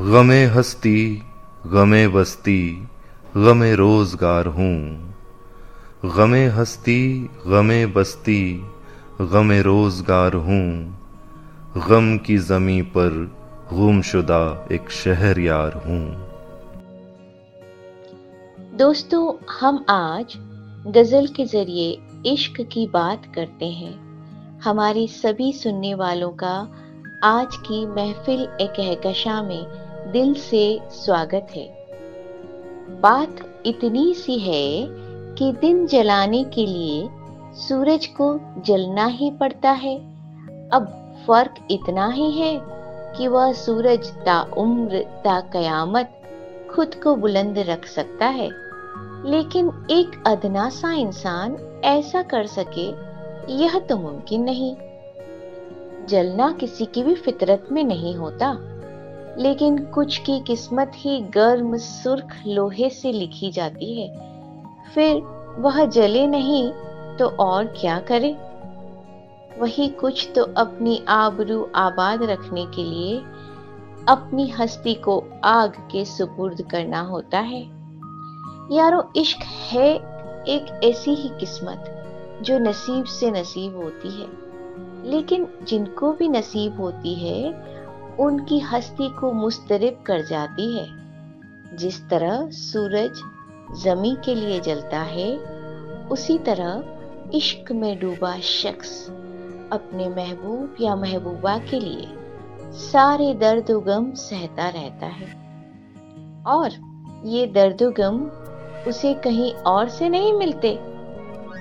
गमे हस्ती, गमे बस्ती, गमे रोज़गार हूँ। गमे हस्ती, गमे बस्ती, गमे रोज़गार हूँ। गम की जमी पर गुमशुदा एक शहर यार हूँ। दोस्तों, हम आज गज़ल के ज़रिए इश्क की बात करते हैं। हमारे सभी सुनने वालों का आज की महफिल ए कहकशा में। दिल से स्वागत है। बात इतनी सी है कि दिन जलाने के लिए सूरज को जलना ही पड़ता है। अब फ़र्क इतना ही है कि वह सूरज ता उम्र, ता कयामत खुद को बुलंद रख सकता है। लेकिन एक अदना सा इंसान ऐसा कर सके, यह तो मुमकिन नहीं। जलना किसी की भी फितरत में नहीं होता। लेकिन कुछ की किस्मत ही गर्म, सुर्ख लोहे से लिखी जाती है। फिर वह जले नहीं तो और क्या करे? वही कुछ तो अपनी आबरू आबाद रखने के लिए अपनी हस्ती को आग के सुपुर्द करना होता है। यारो, इश्क है एक ऐसी ही किस्मत जो नसीब से नसीब होती है। लेकिन जिनको भी नसीब होती है उनकी हस्ती को मुस्तरब कर जाती है। जिस तरह सूरज जमी के लिए जलता है, उसी तरह इश्क में डूबा शख्स अपने महबूब या महबूबा के लिए सारे दर्द गम सहता रहता है। और ये दर्द गम उसे कहीं और से नहीं मिलते,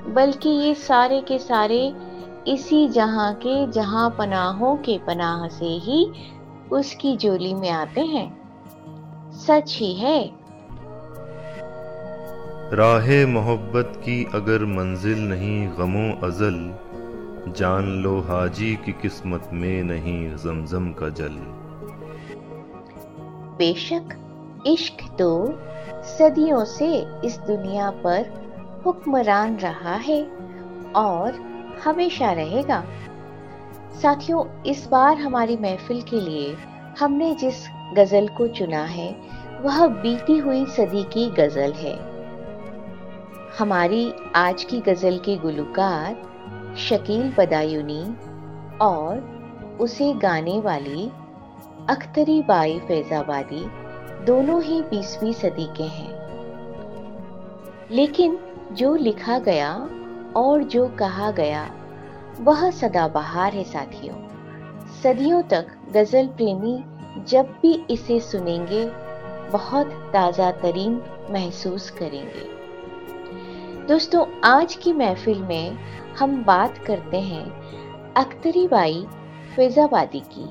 बल्कि ये सारे के सारे इसी जहाँ के जहाँ पनाहों के पनाह से ही उसकी जोली में आते हैं। सच ही है। राहे मोहब्बत की अगर मंजिल नहीं गमो अजल जान लो हाजी की किस्मत में नहीं जमजम का जल। बेशक इश्क तो सदियों से इस दुनिया पर हुक्मरान रहा है और हमेशा रहेगा। साथियों, इस बार हमारी महफिल के लिए हमने जिस गज़ल को चुना है, वह बीती हुई सदी की गज़ल है। हमारी आज की गज़ल के गुलकार शकील बदायूनी और उसे गाने वाली अख्तरी बाई फैजाबादी दोनों ही बीसवीं सदी के हैं। लेकिन जो लिखा गया और जो कहा गया वह सदाबहार है साथियों। सदियों तक गज़ल प्रेमी जब भी इसे सुनेंगे, बहुत ताज़ा तरीन महसूस करेंगे। दोस्तों, आज की महफिल में हम बात करते हैं अख्तरी बाई फैजाबादी की।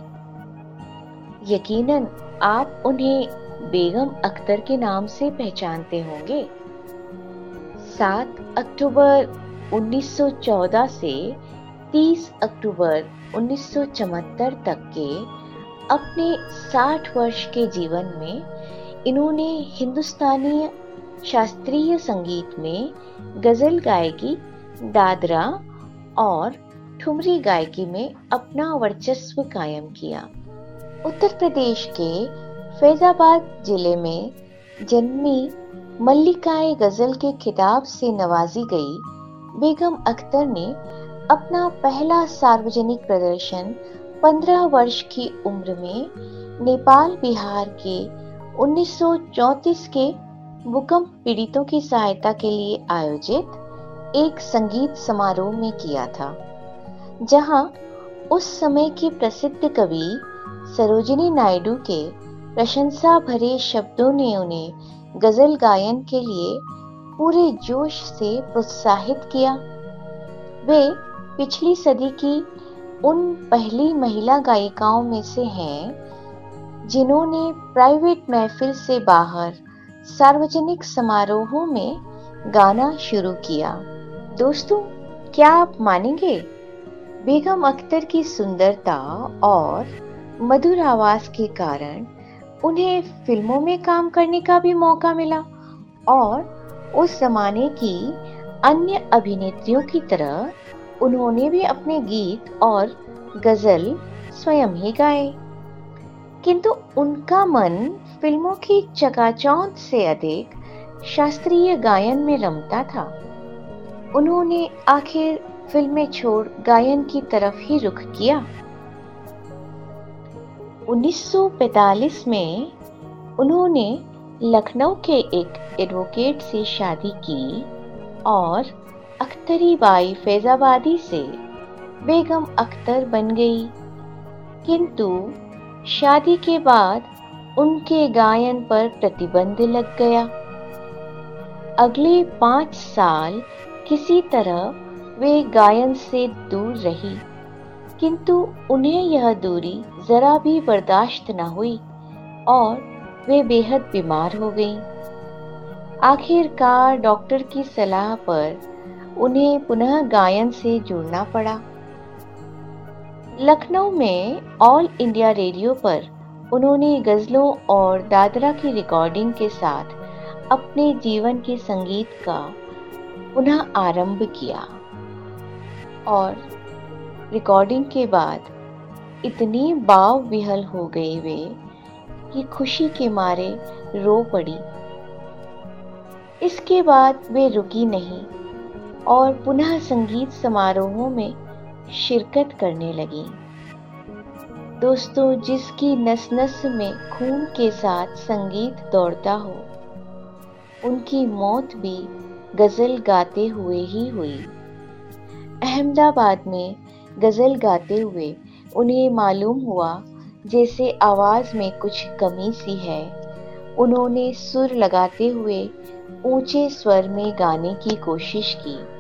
यकीनन आप उन्हें बेगम अख्तर के नाम से पहचानते होंगे। 7 अक्टूबर 1914 से 30 अक्टूबर 1974 तक के अपने 60 वर्ष के जीवन में इन्होंने हिंदुस्तानी शास्त्रीय संगीत में गज़ल गायकी, दादरा और ठुमरी गायकी में अपना वर्चस्व कायम किया। उत्तर प्रदेश के फैजाबाद ज़िले में जन्मी मल्लिकाए गज़ल के खिताब से नवाजी गई बेगम अख्तर ने अपना पहला सार्वजनिक प्रदर्शन 15 वर्ष की उम्र में नेपाल, बिहार के 1934 के भूकंप पीड़ितों की सहायता के लिए आयोजित एक संगीत समारोह में किया था, जहाँ उस समय की प्रसिद्ध कवि सरोजिनी नायडू के प्रशंसा भरे शब्दों ने उन्हें गज़ल गायन के लिए पूरे जोश से प्रोत्साहित किया। वे पिछली सदी की उन पहली महिला गायिकाओं में से हैं, जिन्होंने प्राइवेट महफिल से बाहर सार्वजनिक समारोहों में गाना शुरू किया। दोस्तों, क्या आप मानेंगे? बेगम अख्तर की सुंदरता और मधुर आवाज़ के कारण उन्हें फ़िल्मों में काम करने का भी मौका मिला और उस जमाने की अन्य अभिनेत्रियों की तरह उन्होंने भी अपने गीत और गज़ल स्वयं ही गाए। किंतु उनका मन फ़िल्मों की चकाचौंध से अधिक शास्त्रीय गायन में रमता था। उन्होंने आखिर फ़िल्में छोड़ गायन की तरफ़ ही रुख किया। 1945 में उन्होंने लखनऊ के एक एडवोकेट से शादी की और अख्तरी बाई फैजाबादी से बेगम अख्तर बन गई किंतु शादी के बाद उनके गायन पर प्रतिबंध लग गया अगले पाँच साल किसी तरह वे गायन से दूर रही, किंतु उन्हें यह दूरी जरा भी बर्दाश्त न हुई और वे बेहद बीमार हो गईं। आखिरकार डॉक्टर की सलाह पर उन्हें पुनः गायन से जुड़ना पड़ा। लखनऊ में ऑल इंडिया रेडियो पर उन्होंने गज़लों और दादरा की रिकॉर्डिंग के साथ अपने जीवन के संगीत का पुनः आरंभ किया और रिकॉर्डिंग के बाद इतनी बाव विहल हो गए वे कि खुशी के मारे रो पड़ी। इसके बाद वे रुकी नहीं। और पुनः संगीत समारोहों में शिरकत करने लगी। दोस्तों, जिसकी नस नस में खून के साथ संगीत दौड़ता हो, उनकी मौत भी गज़ल गाते हुए ही हुई। अहमदाबाद में गज़ल गाते हुए उन्हें मालूम हुआ, जैसे आवाज़ में कुछ कमी सी है, उन्होंने सुर लगाते हुए ऊँचे स्वर में गाने की कोशिश की।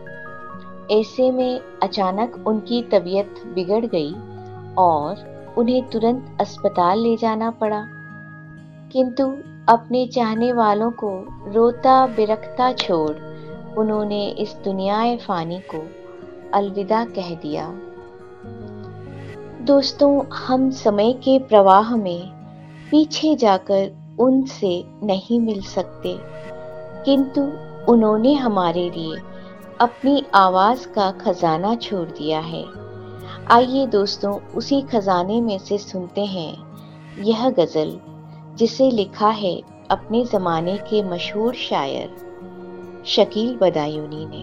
ऐसे में अचानक उनकी तबीयत बिगड़ गई और उन्हें तुरंत अस्पताल ले जाना पड़ा। किंतु अपने चाहने वालों को रोता बिरखता छोड़ उन्होंने इस दुनियाए फानी को अलविदा कह दिया। दोस्तों, हम समय के प्रवाह में पीछे जाकर उनसे नहीं मिल सकते। किंतु उन्होंने हमारे लिए अपनी आवाज़ का खजाना छोड़ दिया है। आइए दोस्तों, उसी खजाने में से सुनते हैं यह गज़ल, जिसे लिखा है अपने जमाने के मशहूर शायर, शकील बदायूनी ने।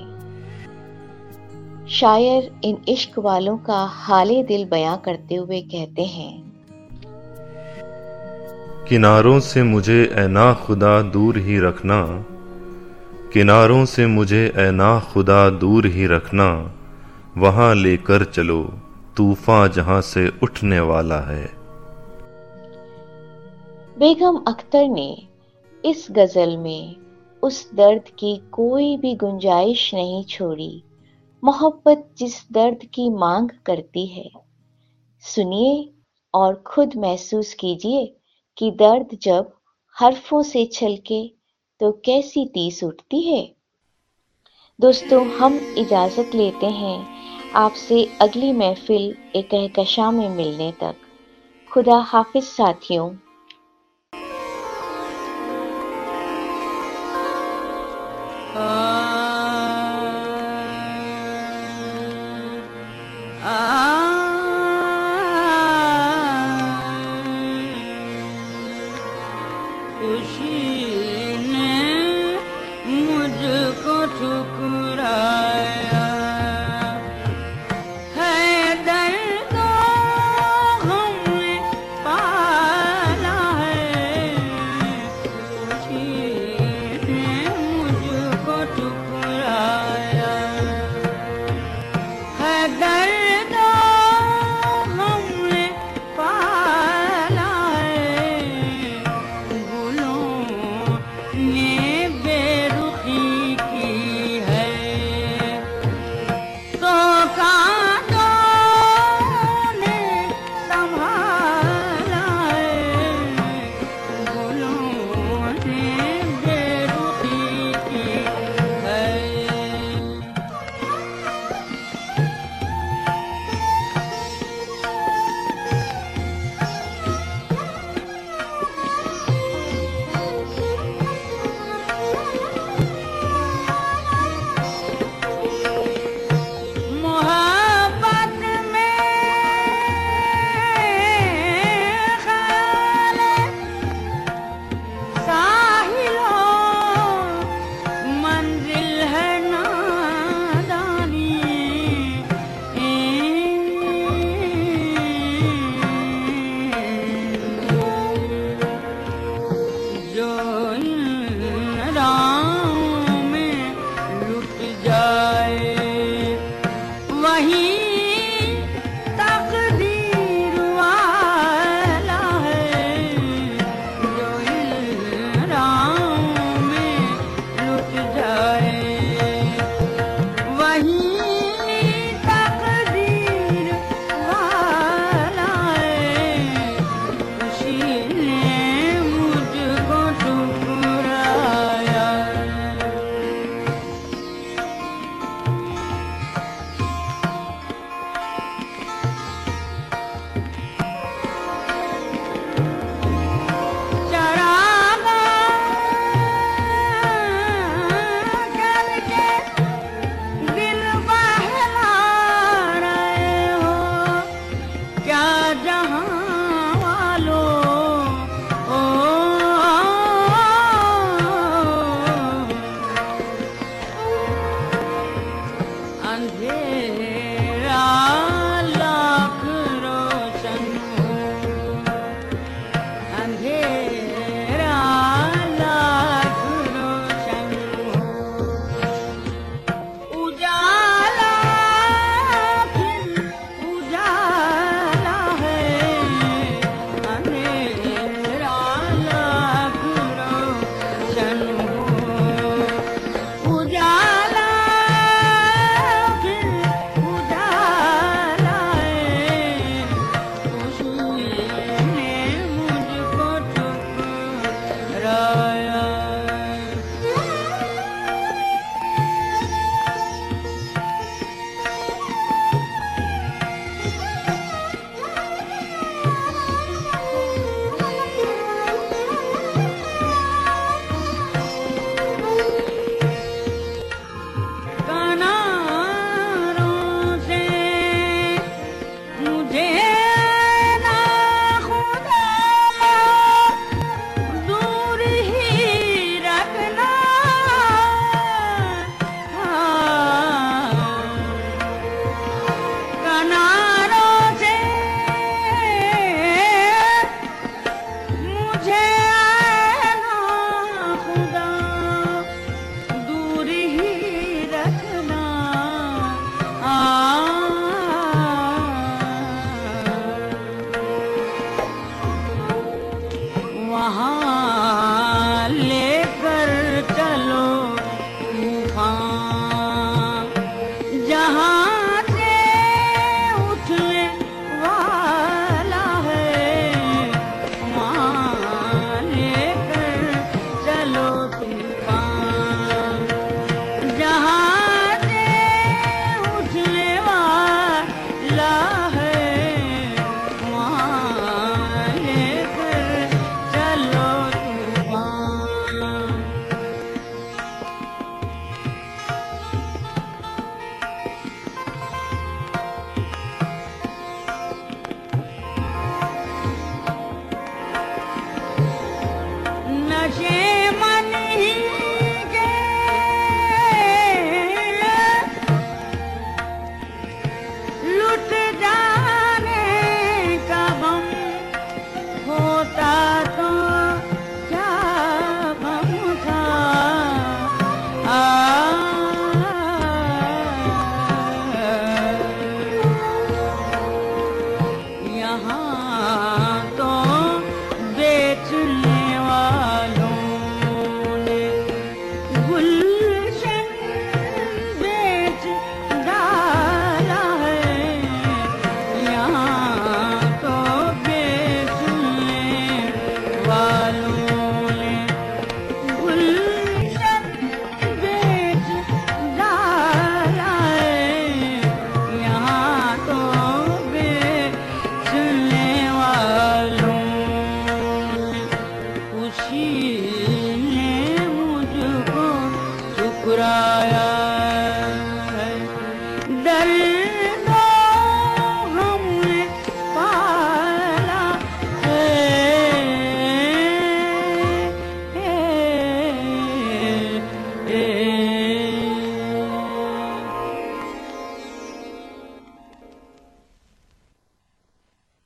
शायर इन इश्क वालों का हाले दिल बयां करते हुए कहते हैं, किनारों से मुझे ऐना खुदा दूर ही रखना किनारों से मुझे ऐना खुदा, दूर ही रखना। वहाँ लेकर चलो। तूफ़ान जहाँ से उठने वाला है। बेगम अख्तर ने इस गज़ल में उस दर्द की कोई भी गुंजाइश नहीं छोड़ी। मोहब्बत जिस दर्द की मांग करती है। सुनिए और खुद महसूस कीजिए कि दर्द जब हरफों से छलके तो कैसी तीस उठती है? दोस्तों, हम इजाज़त लेते हैं आपसे अगली महफिल एक कहकशा में मिलने तक। खुदा हाफिज साथियों